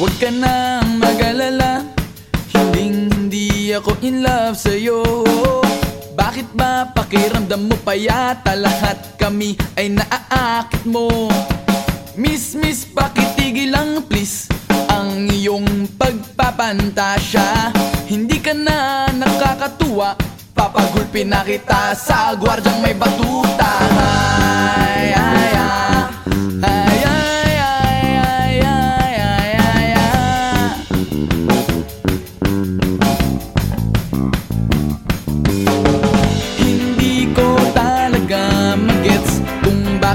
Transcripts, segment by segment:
Huwag ka nang mag-alala. Hinding hindi ako in love sa'yo. Bakit ba pakiramdam mo pa yata Lahat kami ay naaakit mo? Miss, miss, pakitigil lang please. Ang iyong pagpapantasya. Hindi ka na nakakatuwa. Papagulpin na kita sa gwardyang may batuta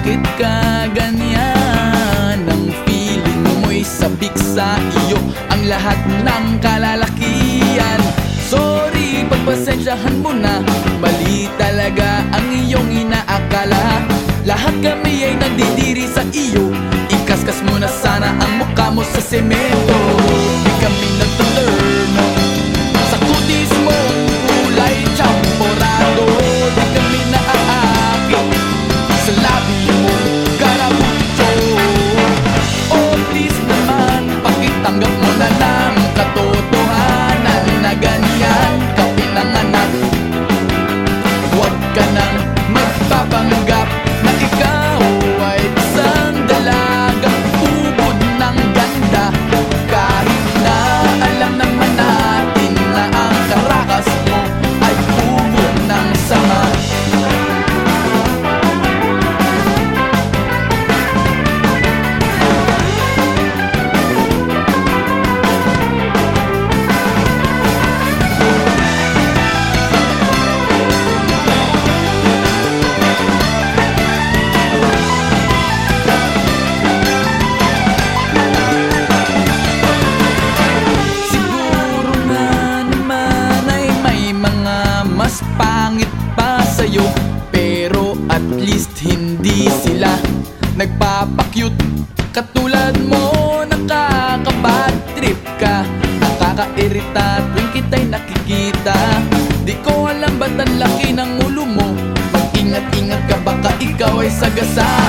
bakit ka ganyan? Ang feeling mo'y sabik sa iyo. Ang lahat ng kalalakian Sorry, pagpasensyahan mo na. Mali talaga ang iyong inaakala. Lahat kami ay nandidiri sa iyo. Ikaskas mo na sana ang mukha mo sa semento Huwag ka Katulad mo nakakabad trip ka. Nakakairita tuwing kita'y nakikita. Di ko alam ba't ang laki ng ulo mo. Mag-ingat-ingat ka baka ikaw ay sagasaan